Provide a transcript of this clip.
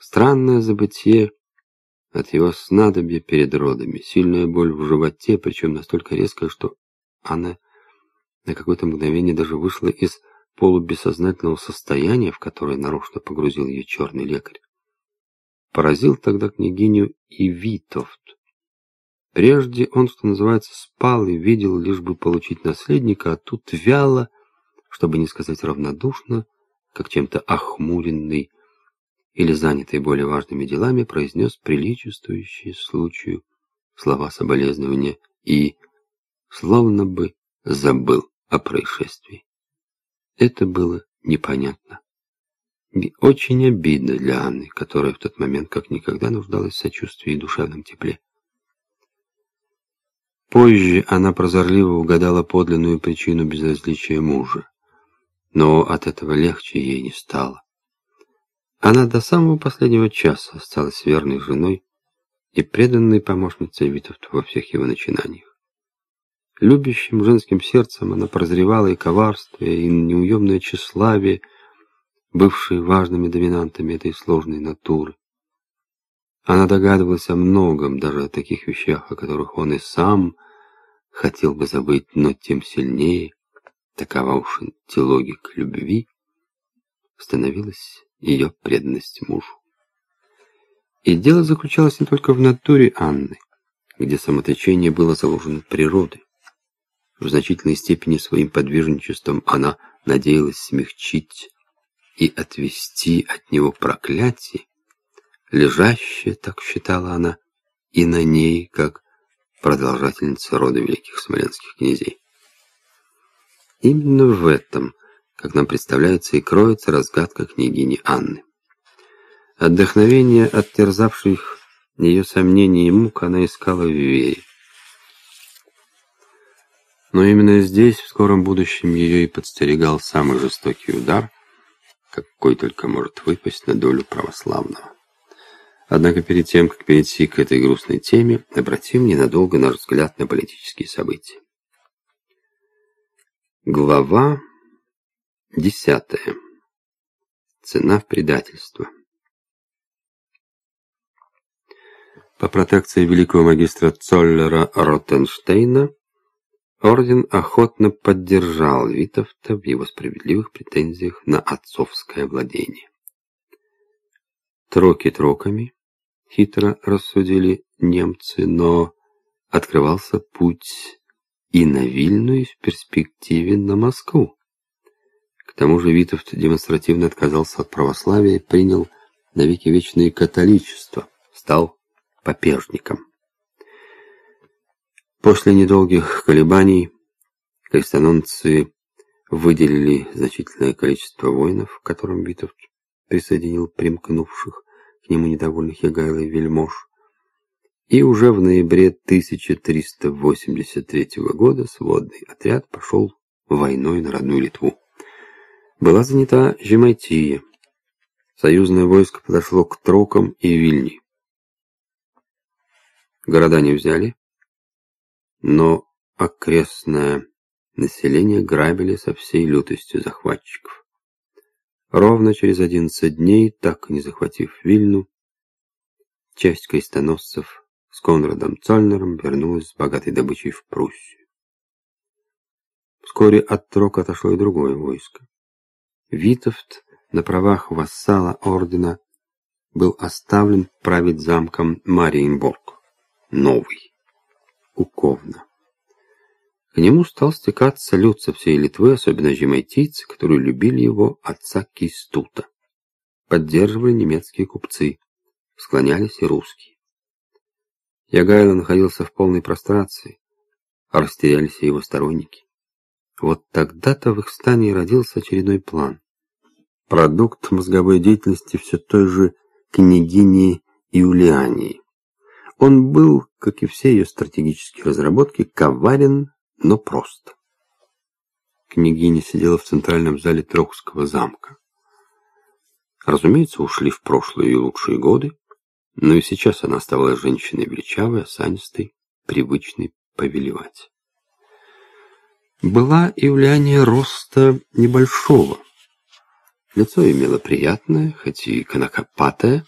Странное забытие от его снадобья перед родами, сильная боль в животе, причем настолько резкая, что она на какое-то мгновение даже вышла из полубессознательного состояния, в которое нарочно погрузил ее черный лекарь. Поразил тогда княгиню и Витовт. Прежде он, что называется, спал и видел, лишь бы получить наследника, а тут вяло, чтобы не сказать равнодушно, как чем-то охмуренный или занятый более важными делами, произнес приличествующие случаю слова соболезнования и словно бы забыл о происшествии. Это было непонятно. И очень обидно для Анны, которая в тот момент как никогда нуждалась в сочувствии и душевном тепле. Позже она прозорливо угадала подлинную причину безразличия мужа, но от этого легче ей не стало. Она до самого последнего часа осталась верной женой и преданной помощницей Витовту во всех его начинаниях. Любящим женским сердцем она прозревала и коварствие, и неуемное тщеславие, бывшие важными доминантами этой сложной натуры. Она догадывалась о многом, даже о таких вещах, о которых он и сам хотел бы забыть, но тем сильнее, такова уж логика любви, становилась ее преданность мужу. И дело заключалось не только в натуре Анны, где самотечение было заложено природой. В значительной степени своим подвижничеством она надеялась смягчить и отвести от него проклятие, лежащее, так считала она, и на ней, как продолжательница рода великих смоленских князей. Именно в этом, как нам представляется, и кроется разгадка княгини Анны. Отдохновение от терзавших ее сомнений и мук она искала в вере. Но именно здесь, в скором будущем, ее и подстерегал самый жестокий удар, какой только может выпасть на долю православного. Однако перед тем, как перейти к этой грустной теме, обратим ненадолго наш взгляд на политические события. Глава десятая. Цена в предательство. По протекции великого магистра Цоллера Ротенштейна орден охотно поддержал Витовта в его справедливых претензиях на отцовское владение. Троки троками, хитро рассудили немцы, но открывался путь и на Вильну, и в перспективе на Москву. К тому же Витовт демонстративно отказался от православия принял навеки вечное католичество, стал попежником. После недолгих колебаний крестононцы выделили значительное количество воинов, к которым Витовт присоединил примкнувших к нему недовольных Ягайло и вельмож. И уже в ноябре 1383 года сводный отряд пошел войной на родную Литву. Была занята Жемайтия. Союзное войско подошло к Трокам и Вильни. Города не взяли, но окрестное население грабили со всей лютостью захватчиков. Ровно через 11 дней, так и не захватив Вильну, часть крестоносцев с Конрадом Цольнером вернулась с богатой добычей в Пруссию. Вскоре от Трок отошло и другое войско. Витовт на правах вассала ордена был оставлен править замком Мариенбург, новый, у Ковна. К нему стал стекаться люд всей Литвы, особенно жемайтийцы, которые любили его отца Кистута. Поддерживали немецкие купцы, склонялись и русские. Ягайло находился в полной прострации, а растерялись и его сторонники. Вот тогда-то в их стане родился очередной план. Продукт мозговой деятельности все той же княгини Юлиании. Он был, как и все ее стратегические разработки, коварен но просто. Княгиня сидела в центральном зале Трехского замка. Разумеется, ушли в прошлое ее лучшие годы, но и сейчас она оставалась женщиной величавой, осанистой, привычной повелевать. Была Юлиания роста небольшого. Лицо имело приятное, хоть и конокопатое,